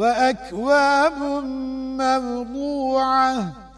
وأكواب موضوعة.